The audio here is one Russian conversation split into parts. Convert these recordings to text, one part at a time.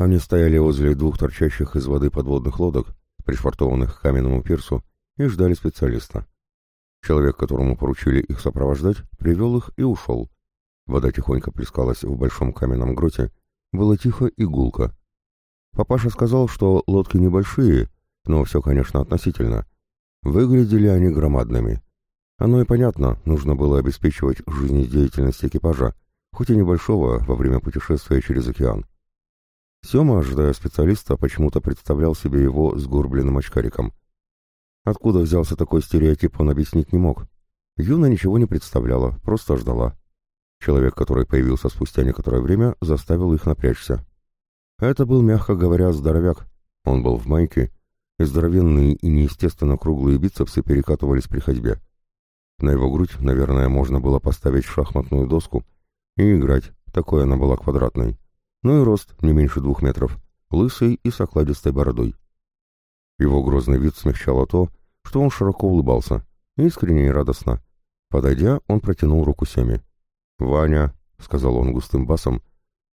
Они стояли возле двух торчащих из воды подводных лодок, пришвартованных к каменному пирсу, и ждали специалиста. Человек, которому поручили их сопровождать, привел их и ушел. Вода тихонько плескалась в большом каменном гроте, было тихо и гулко. Папаша сказал, что лодки небольшие, но все, конечно, относительно. Выглядели они громадными. Оно и понятно, нужно было обеспечивать жизнедеятельность экипажа, хоть и небольшого, во время путешествия через океан. Сема, ожидая специалиста, почему-то представлял себе его с горбленным очкариком. Откуда взялся такой стереотип, он объяснить не мог. Юна ничего не представляла, просто ждала. Человек, который появился спустя некоторое время, заставил их напрячься. Это был, мягко говоря, здоровяк. Он был в майке, и здоровенные и неестественно круглые бицепсы перекатывались при ходьбе. На его грудь, наверное, можно было поставить шахматную доску и играть, такой она была квадратной ну и рост не меньше двух метров, лысый и с окладистой бородой. Его грозный вид смягчало то, что он широко улыбался, искренне и радостно. Подойдя, он протянул руку Семе. «Ваня», — сказал он густым басом,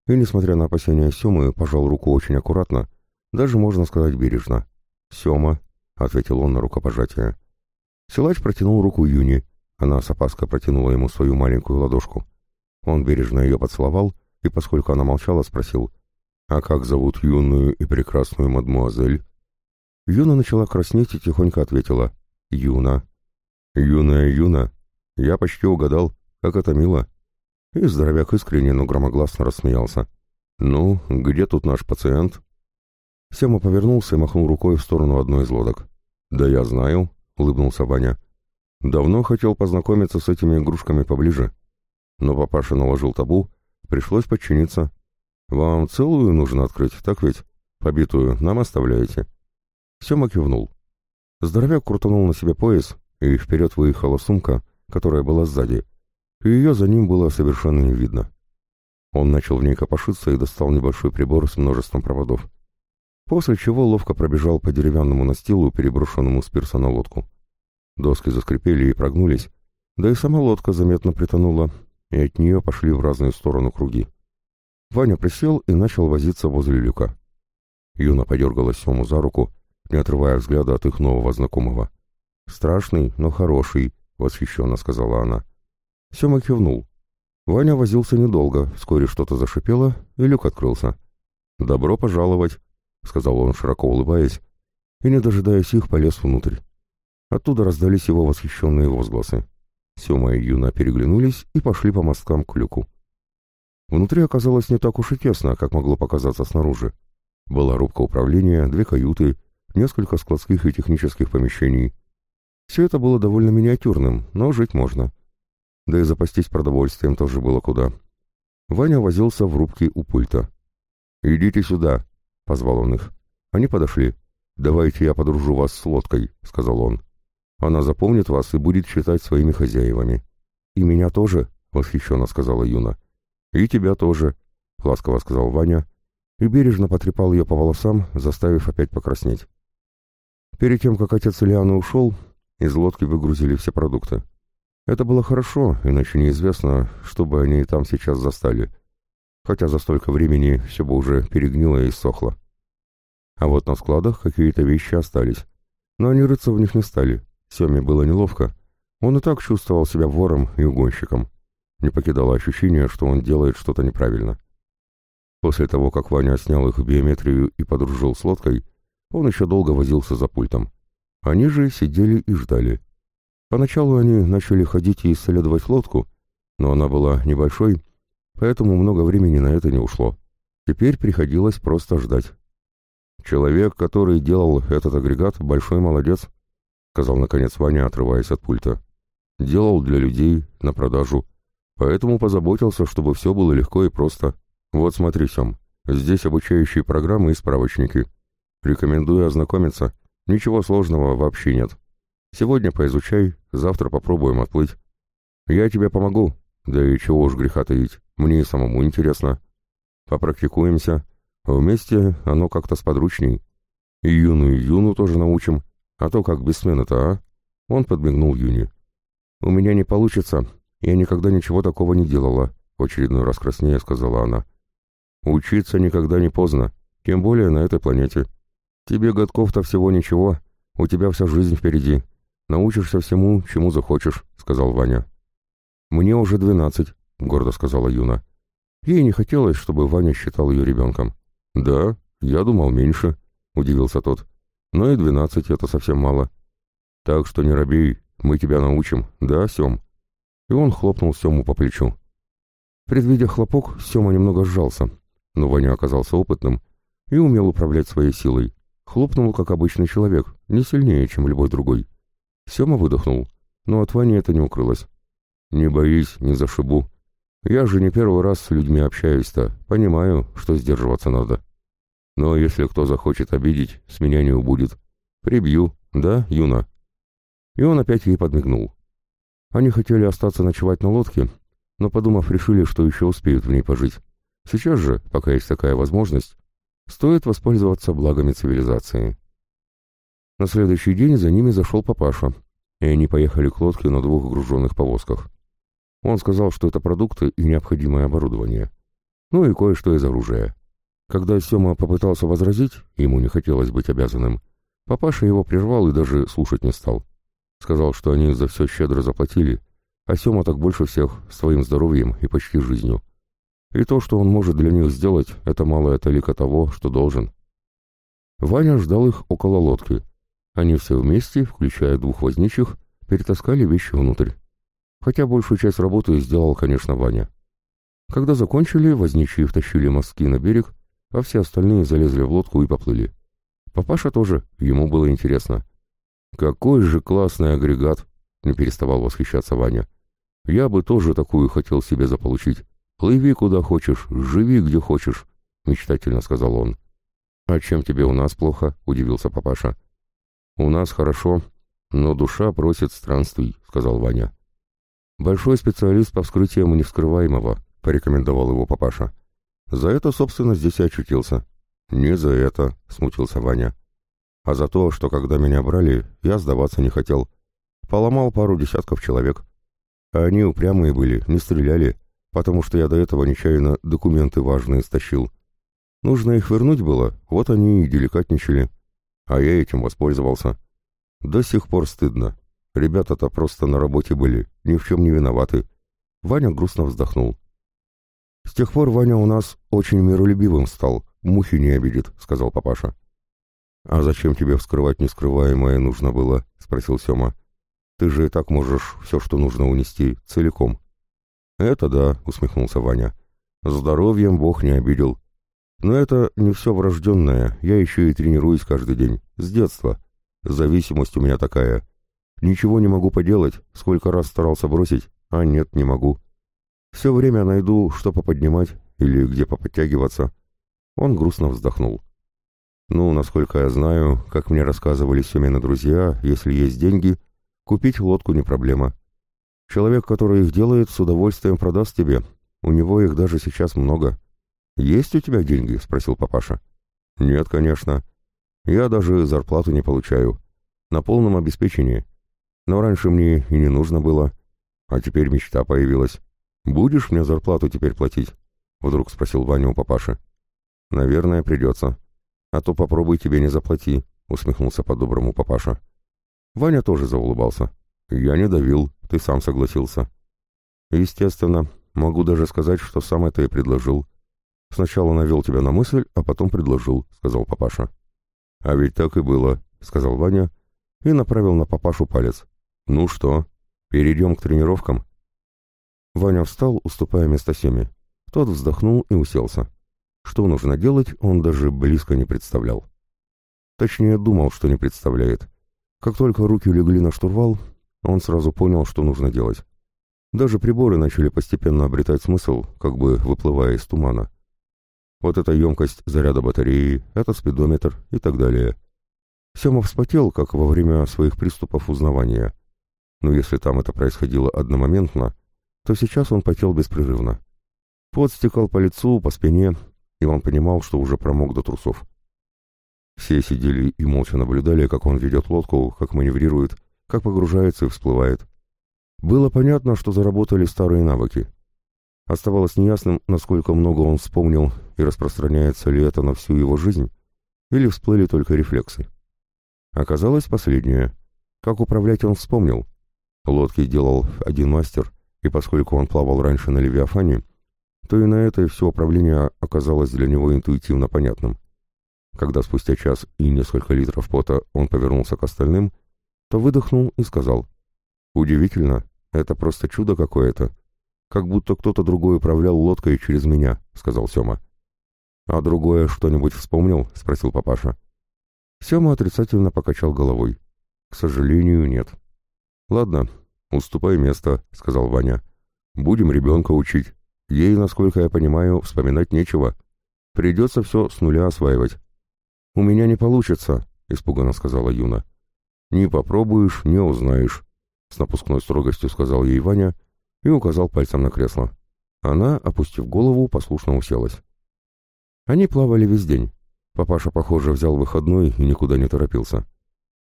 и, несмотря на опасения Семы, пожал руку очень аккуратно, даже, можно сказать, бережно. «Сема», — ответил он на рукопожатие. Силач протянул руку Юни, она с опаской протянула ему свою маленькую ладошку. Он бережно ее поцеловал и, поскольку она молчала, спросил, «А как зовут юную и прекрасную мадмуазель?» Юна начала краснеть и тихонько ответила, «Юна». «Юная Юна? Я почти угадал, как это мило». И здоровяк искренне, но громогласно рассмеялся. «Ну, где тут наш пациент?» Сема повернулся и махнул рукой в сторону одной из лодок. «Да я знаю», — улыбнулся Ваня. «Давно хотел познакомиться с этими игрушками поближе». Но папаша наложил табу, Пришлось подчиниться. Вам целую нужно открыть, так ведь? Побитую нам оставляете?» Сема кивнул. Здоровяк крутанул на себе пояс, и вперед выехала сумка, которая была сзади, и ее за ним было совершенно не видно. Он начал в ней копошиться и достал небольшой прибор с множеством проводов. После чего ловко пробежал по деревянному настилу, переброшенному с пирса на лодку. Доски заскрипели и прогнулись, да и сама лодка заметно притонула, и от нее пошли в разные стороны круги. Ваня присел и начал возиться возле люка. Юна подергала Сему за руку, не отрывая взгляда от их нового знакомого. «Страшный, но хороший», — восхищенно сказала она. Сема кивнул. Ваня возился недолго, вскоре что-то зашипело, и люк открылся. «Добро пожаловать», — сказал он, широко улыбаясь, и, не дожидаясь их, полез внутрь. Оттуда раздались его восхищенные возгласы. Сема и Юна переглянулись и пошли по мосткам к люку. Внутри оказалось не так уж и тесно, как могло показаться снаружи. Была рубка управления, две каюты, несколько складских и технических помещений. Все это было довольно миниатюрным, но жить можно. Да и запастись продовольствием тоже было куда. Ваня возился в рубке у пульта. «Идите сюда», — позвал он их. Они подошли. «Давайте я подружу вас с лодкой», — сказал он. Она запомнит вас и будет считать своими хозяевами. И меня тоже, — восхищенно сказала Юна. И тебя тоже, — ласково сказал Ваня, и бережно потрепал ее по волосам, заставив опять покраснеть. Перед тем, как отец Ильяны ушел, из лодки выгрузили все продукты. Это было хорошо, иначе неизвестно, что бы они там сейчас застали. Хотя за столько времени все бы уже перегнило и сохло. А вот на складах какие-то вещи остались, но они рыться в них не стали. Семе было неловко. Он и так чувствовал себя вором и угонщиком. Не покидало ощущение, что он делает что-то неправильно. После того, как Ваня снял их биометрию и подружил с лодкой, он еще долго возился за пультом. Они же сидели и ждали. Поначалу они начали ходить и исследовать лодку, но она была небольшой, поэтому много времени на это не ушло. Теперь приходилось просто ждать. Человек, который делал этот агрегат, большой молодец, сказал наконец Ваня, отрываясь от пульта. «Делал для людей, на продажу. Поэтому позаботился, чтобы все было легко и просто. Вот смотри, Сем, здесь обучающие программы и справочники. Рекомендую ознакомиться. Ничего сложного вообще нет. Сегодня поизучай, завтра попробуем отплыть. Я тебе помогу, да и чего уж греха таить, мне и самому интересно. Попрактикуемся, вместе оно как-то сподручней. И Юну, и Юну тоже научим, а то как без смены-то, а? Он подмигнул Юни. У меня не получится. Я никогда ничего такого не делала, в очередной раз краснее сказала она. Учиться никогда не поздно, Тем более на этой планете. Тебе годков-то всего ничего, у тебя вся жизнь впереди. Научишься всему, чему захочешь», — сказал Ваня. «Мне уже двенадцать», — гордо сказала Юна. Ей не хотелось, чтобы Ваня считал ее ребенком. «Да, я думал меньше», — удивился тот. «Но и двенадцать — это совсем мало. Так что не робей, мы тебя научим, да, Сем?» И он хлопнул Сему по плечу. Предвидя хлопок, Сема немного сжался, но Ваня оказался опытным и умел управлять своей силой. Хлопнул, как обычный человек, не сильнее, чем любой другой. Сема выдохнул, но от Вани это не укрылось. «Не боись, не зашибу. Я же не первый раз с людьми общаюсь-то, понимаю, что сдерживаться надо. Но если кто захочет обидеть, с меня не убудет. Прибью, да, Юна?» И он опять ей подмигнул. Они хотели остаться ночевать на лодке, но, подумав, решили, что еще успеют в ней пожить. Сейчас же, пока есть такая возможность, стоит воспользоваться благами цивилизации. На следующий день за ними зашел папаша, и они поехали к лодке на двух груженных повозках. Он сказал, что это продукты и необходимое оборудование. Ну и кое-что из оружия. Когда Сема попытался возразить, ему не хотелось быть обязанным, папаша его прервал и даже слушать не стал. Сказал, что они за все щедро заплатили, а Сема так больше всех своим здоровьем и почти жизнью. И то, что он может для них сделать, это малая талика того, что должен. Ваня ждал их около лодки. Они все вместе, включая двух возничих, перетаскали вещи внутрь. Хотя большую часть работы сделал, конечно, Ваня. Когда закончили, возничие втащили мостки на берег, а все остальные залезли в лодку и поплыли. Папаша тоже, ему было интересно. «Какой же классный агрегат!» — не переставал восхищаться Ваня. «Я бы тоже такую хотел себе заполучить. Плыви куда хочешь, живи где хочешь», — мечтательно сказал он. «А чем тебе у нас плохо?» — удивился папаша. «У нас хорошо, но душа просит странствий», — сказал Ваня. «Большой специалист по вскрытиям невскрываемого», — порекомендовал его папаша. «За это, собственно, здесь и очутился». «Не за это», — смутился Ваня. «А за то, что когда меня брали, я сдаваться не хотел. Поломал пару десятков человек. А они упрямые были, не стреляли, потому что я до этого нечаянно документы важные стащил. Нужно их вернуть было, вот они и деликатничали. А я этим воспользовался. До сих пор стыдно. Ребята-то просто на работе были, ни в чем не виноваты. Ваня грустно вздохнул. «С тех пор Ваня у нас очень миролюбивым стал, мухи не обидит», — сказал папаша. «А зачем тебе вскрывать нескрываемое нужно было?» — спросил Сема. «Ты же и так можешь все, что нужно унести, целиком». «Это да», — усмехнулся Ваня. «Здоровьем Бог не обидел. Но это не все врожденное, я еще и тренируюсь каждый день, с детства. Зависимость у меня такая. Ничего не могу поделать, сколько раз старался бросить, а нет, не могу. Все время найду, что поподнимать или где поподтягиваться. Он грустно вздохнул. Ну, насколько я знаю, как мне рассказывали Семены друзья, если есть деньги, купить лодку не проблема. Человек, который их делает, с удовольствием продаст тебе. У него их даже сейчас много. Есть у тебя деньги? спросил папаша. Нет, конечно. Я даже зарплату не получаю. На полном обеспечении. Но раньше мне и не нужно было. А теперь мечта появилась. «Будешь мне зарплату теперь платить?» — вдруг спросил Ваня у папаши. «Наверное, придется. А то попробуй тебе не заплати», — усмехнулся по-доброму папаша. Ваня тоже заулыбался. «Я не давил, ты сам согласился». «Естественно, могу даже сказать, что сам это и предложил. Сначала навел тебя на мысль, а потом предложил», — сказал папаша. «А ведь так и было», — сказал Ваня и направил на папашу палец. «Ну что, перейдем к тренировкам?» Ваня встал, уступая место Семе. Тот вздохнул и уселся. Что нужно делать, он даже близко не представлял. Точнее, думал, что не представляет. Как только руки легли на штурвал, он сразу понял, что нужно делать. Даже приборы начали постепенно обретать смысл, как бы выплывая из тумана. Вот эта емкость заряда батареи, это спидометр и так далее. Сема вспотел, как во время своих приступов узнавания. Но если там это происходило одномоментно, то сейчас он потел беспрерывно. Пот стекал по лицу, по спине, и он понимал, что уже промок до трусов. Все сидели и молча наблюдали, как он ведет лодку, как маневрирует, как погружается и всплывает. Было понятно, что заработали старые навыки. Оставалось неясным, насколько много он вспомнил и распространяется ли это на всю его жизнь, или всплыли только рефлексы. Оказалось последнее. Как управлять он вспомнил. Лодки делал один мастер, и поскольку он плавал раньше на Левиафане, то и на это все управление оказалось для него интуитивно понятным. Когда спустя час и несколько литров пота он повернулся к остальным, то выдохнул и сказал, «Удивительно, это просто чудо какое-то. Как будто кто-то другой управлял лодкой через меня», — сказал Сема. «А другое что-нибудь вспомнил?» — спросил папаша. Сема отрицательно покачал головой. «К сожалению, нет». «Ладно, уступай место», — сказал Ваня. «Будем ребенка учить. Ей, насколько я понимаю, вспоминать нечего. Придется все с нуля осваивать». «У меня не получится», — испуганно сказала Юна. «Не попробуешь, не узнаешь», — с напускной строгостью сказал ей Ваня и указал пальцем на кресло. Она, опустив голову, послушно уселась. Они плавали весь день. Папаша, похоже, взял выходной и никуда не торопился.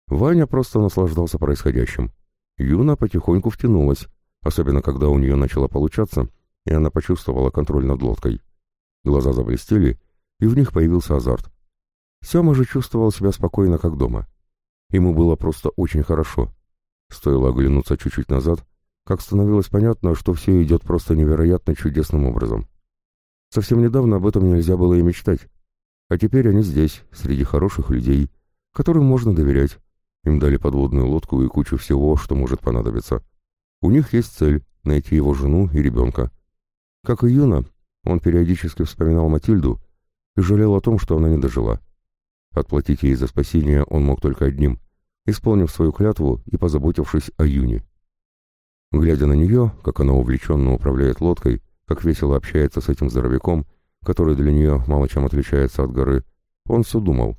Ваня просто наслаждался происходящим. Юна потихоньку втянулась, особенно когда у нее начало получаться, и она почувствовала контроль над лодкой. Глаза заблестели, и в них появился азарт. Сема же чувствовал себя спокойно, как дома. Ему было просто очень хорошо. Стоило оглянуться чуть-чуть назад, как становилось понятно, что все идет просто невероятно чудесным образом. Совсем недавно об этом нельзя было и мечтать. А теперь они здесь, среди хороших людей, которым можно доверять. Им дали подводную лодку и кучу всего, что может понадобиться. У них есть цель — найти его жену и ребенка. Как и Юна, он периодически вспоминал Матильду и жалел о том, что она не дожила. Отплатить ей за спасение он мог только одним, исполнив свою клятву и позаботившись о Юне. Глядя на нее, как она увлеченно управляет лодкой, как весело общается с этим здоровяком, который для нее мало чем отличается от горы, он все думал.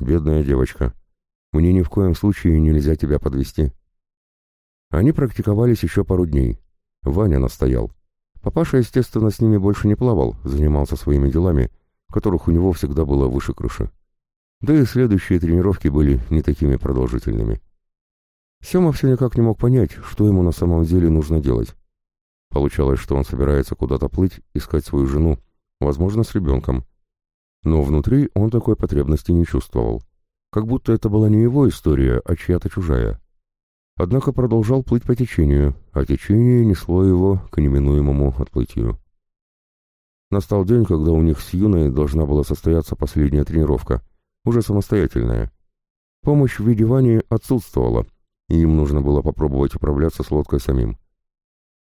«Бедная девочка, мне ни в коем случае нельзя тебя подвести». Они практиковались еще пару дней. Ваня настоял. Папаша, естественно, с ними больше не плавал, занимался своими делами, которых у него всегда было выше крыши. Да и следующие тренировки были не такими продолжительными. Сема все никак не мог понять, что ему на самом деле нужно делать. Получалось, что он собирается куда-то плыть, искать свою жену, возможно, с ребенком. Но внутри он такой потребности не чувствовал. Как будто это была не его история, а чья-то чужая. Однако продолжал плыть по течению, а течение несло его к неминуемому отплытию. Настал день, когда у них с Юной должна была состояться последняя тренировка, уже самостоятельная. Помощь в виде Вани отсутствовала, и им нужно было попробовать управляться с лодкой самим.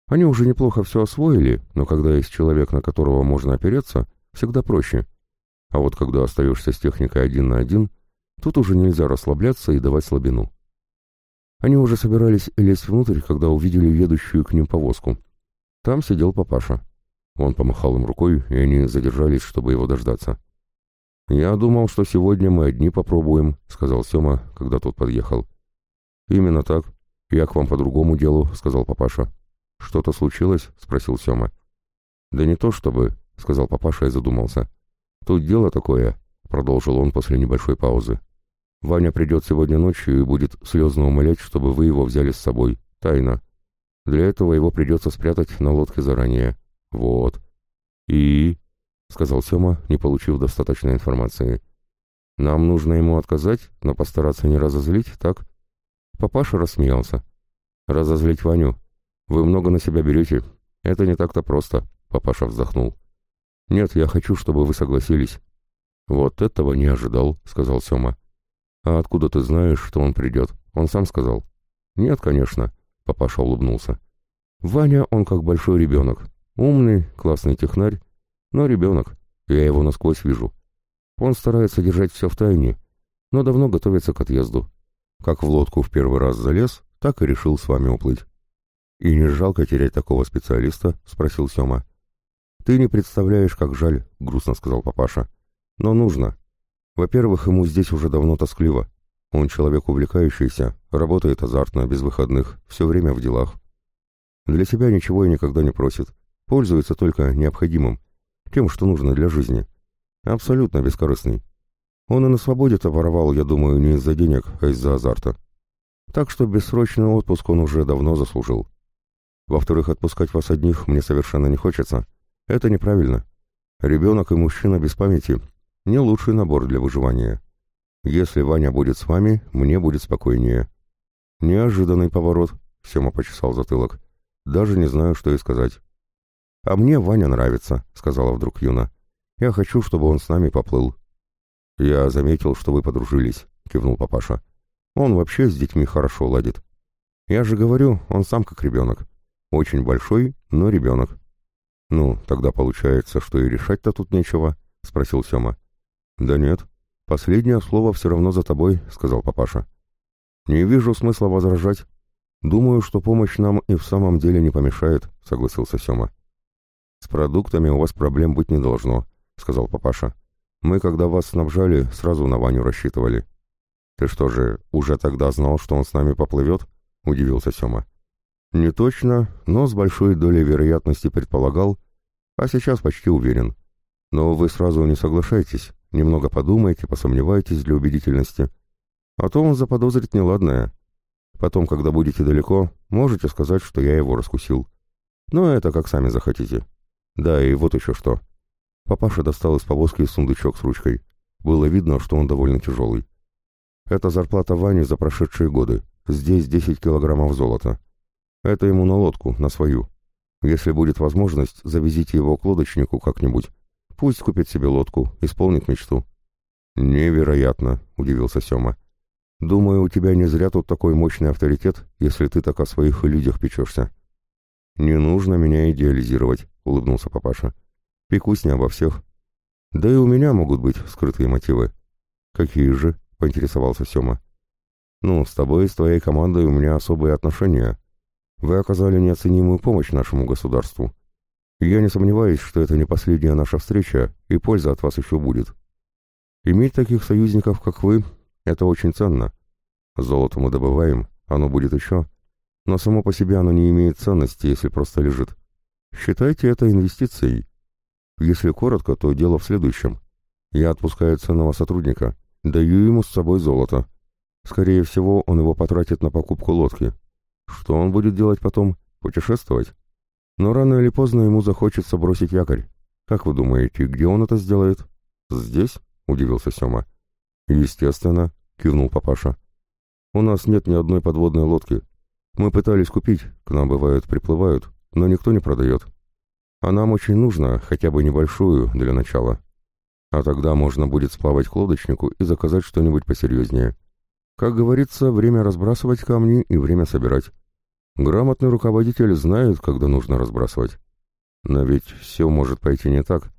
Они уже неплохо все освоили, но когда есть человек, на которого можно опереться, всегда проще. А вот когда остаешься с техникой один на один, тут уже нельзя расслабляться и давать слабину. Они уже собирались лезть внутрь, когда увидели ведущую к ним повозку. Там сидел папаша. Он помахал им рукой, и они задержались, чтобы его дождаться. «Я думал, что сегодня мы одни попробуем», — сказал Сема, когда тот подъехал. «Именно так. Я к вам по другому делу», — сказал папаша. «Что-то случилось?» — спросил Сема. «Да не то чтобы», — сказал папаша и задумался. «Тут дело такое», — продолжил он после небольшой паузы. «Ваня придет сегодня ночью и будет слезно умолять, чтобы вы его взяли с собой. Тайно. Для этого его придется спрятать на лодке заранее. Вот». «И?» — сказал Сема, не получив достаточной информации. «Нам нужно ему отказать, но постараться не разозлить, так?» Папаша рассмеялся. «Разозлить Ваню? «Вы много на себя берете. Это не так-то просто», — папаша вздохнул. «Нет, я хочу, чтобы вы согласились». «Вот этого не ожидал», — сказал Сема. «А откуда ты знаешь, что он придет? Он сам сказал». «Нет, конечно», — папаша улыбнулся. «Ваня, он как большой ребенок. Умный, классный технарь, но ребенок. Я его насквозь вижу. Он старается держать все в тайне, но давно готовится к отъезду. Как в лодку в первый раз залез, так и решил с вами уплыть. «И не жалко терять такого специалиста?» — спросил Сема. «Ты не представляешь, как жаль», — грустно сказал папаша. «Но нужно. Во-первых, ему здесь уже давно тоскливо. Он человек увлекающийся, работает азартно, без выходных, все время в делах. Для себя ничего и никогда не просит. Пользуется только необходимым, тем, что нужно для жизни. Абсолютно бескорыстный. Он и на свободе-то воровал, я думаю, не из-за денег, а из-за азарта. Так что бессрочный отпуск он уже давно заслужил. Во-вторых, отпускать вас одних мне совершенно не хочется. Это неправильно. Ребенок и мужчина без памяти — не лучший набор для выживания. Если Ваня будет с вами, мне будет спокойнее. Неожиданный поворот, — Сема почесал затылок. Даже не знаю, что и сказать. «А мне Ваня нравится», — сказала вдруг Юна. «Я хочу, чтобы он с нами поплыл». «Я заметил, что вы подружились», — кивнул папаша. «Он вообще с детьми хорошо ладит. Я же говорю, он сам как ребенок. Очень большой, но ребенок». «Ну, тогда получается, что и решать-то тут нечего», — спросил Сема. «Да нет, последнее слово все равно за тобой», — сказал папаша. «Не вижу смысла возражать. Думаю, что помощь нам и в самом деле не помешает», — согласился Сема. «С продуктами у вас проблем быть не должно», — сказал папаша. «Мы, когда вас снабжали, сразу на Ваню рассчитывали». «Ты что же, уже тогда знал, что он с нами поплывет?» — удивился Сема. «Не точно, но с большой долей вероятности предполагал, а сейчас почти уверен. Но вы сразу не соглашайтесь, немного подумайте, посомневайтесь для убедительности. А то он заподозрит неладное. Потом, когда будете далеко, можете сказать, что я его раскусил. Но это как сами захотите. Да, и вот еще что». Папаша достал из повозки сундучок с ручкой. Было видно, что он довольно тяжелый. «Это зарплата Вани за прошедшие годы. Здесь 10 килограммов золота. Это ему на лодку, на свою. Если будет возможность, завезите его к лодочнику как-нибудь. Пусть купит себе лодку, исполнит мечту». «Невероятно», — удивился Сема. «Думаю, у тебя не зря тут такой мощный авторитет, если ты так о своих людях печешься». «Не нужно меня идеализировать», — улыбнулся папаша. «Пекусь не обо всех. Да и у меня могут быть скрытые мотивы». «Какие же?» — поинтересовался Сема. «Ну, с тобой и с твоей командой у меня особые отношения. Вы оказали неоценимую помощь нашему государству. Я не сомневаюсь, что это не последняя наша встреча, и польза от вас еще будет. Иметь таких союзников, как вы, это очень ценно. Золото мы добываем, оно будет еще, но само по себе оно не имеет ценности, если просто лежит. Считайте это инвестицией. Если коротко, то дело в следующем. Я отпускаю ценного сотрудника, даю ему с собой золото, Скорее всего, он его потратит на покупку лодки. Что он будет делать потом? Путешествовать? Но рано или поздно ему захочется бросить якорь. Как вы думаете, где он это сделает? Здесь? Удивился Сема. Естественно, кивнул папаша. У нас нет ни одной подводной лодки. Мы пытались купить, к нам бывают приплывают, но никто не продает. А нам очень нужно, хотя бы небольшую, для начала. А тогда можно будет сплавать к лодочнику и заказать что-нибудь посерьезнее. Как говорится, время разбрасывать камни и время собирать. Грамотный руководитель знает, когда нужно разбрасывать. Но ведь все может пойти не так.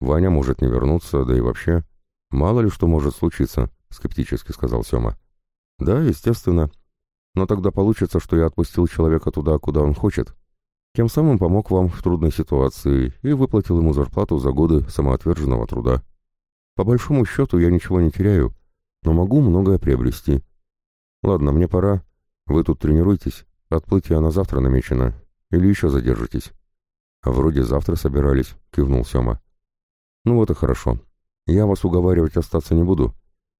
Ваня может не вернуться, да и вообще. Мало ли что может случиться, скептически сказал Сема. Да, естественно. Но тогда получится, что я отпустил человека туда, куда он хочет. Тем самым помог вам в трудной ситуации и выплатил ему зарплату за годы самоотверженного труда. По большому счету я ничего не теряю, но могу многое приобрести. Ладно, мне пора. Вы тут тренируйтесь. Отплытие на завтра намечено. Или еще задержитесь? А вроде завтра собирались, кивнул Сема. Ну вот и хорошо. Я вас уговаривать остаться не буду.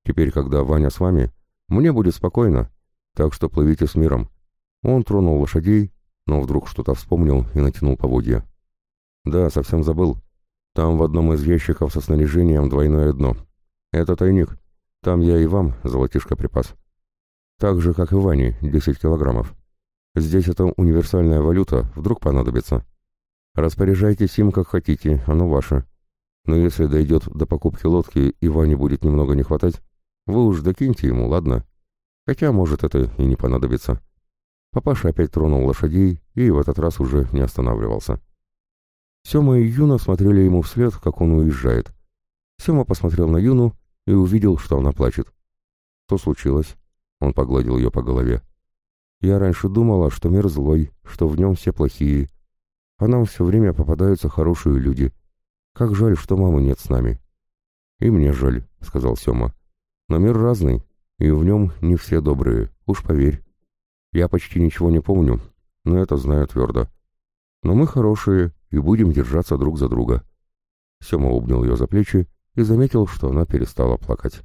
Теперь, когда Ваня с вами, мне будет спокойно. Так что плывите с миром. Он тронул лошадей, но вдруг что-то вспомнил и натянул поводья. Да, совсем забыл. Там в одном из ящиков со снаряжением двойное дно. Это тайник. Там я и вам золотишко припас. Так же, как и Ване, 10 килограммов. Здесь это универсальная валюта, вдруг понадобится. Распоряжайтесь им, как хотите, оно ваше. Но если дойдет до покупки лодки и Ване будет немного не хватать, вы уж докиньте ему, ладно? Хотя, может, это и не понадобится. Папаша опять тронул лошадей и в этот раз уже не останавливался. Сема и Юна смотрели ему вслед, как он уезжает. Сема посмотрел на Юну и увидел, что она плачет. «Что случилось?» Он погладил ее по голове. «Я раньше думала, что мир злой, что в нем все плохие. А нам все время попадаются хорошие люди. Как жаль, что мамы нет с нами». «И мне жаль», — сказал Сема. «Но мир разный, и в нем не все добрые, уж поверь. Я почти ничего не помню, но это знаю твердо. Но мы хорошие и будем держаться друг за друга». Сема обнял ее за плечи и заметил, что она перестала плакать.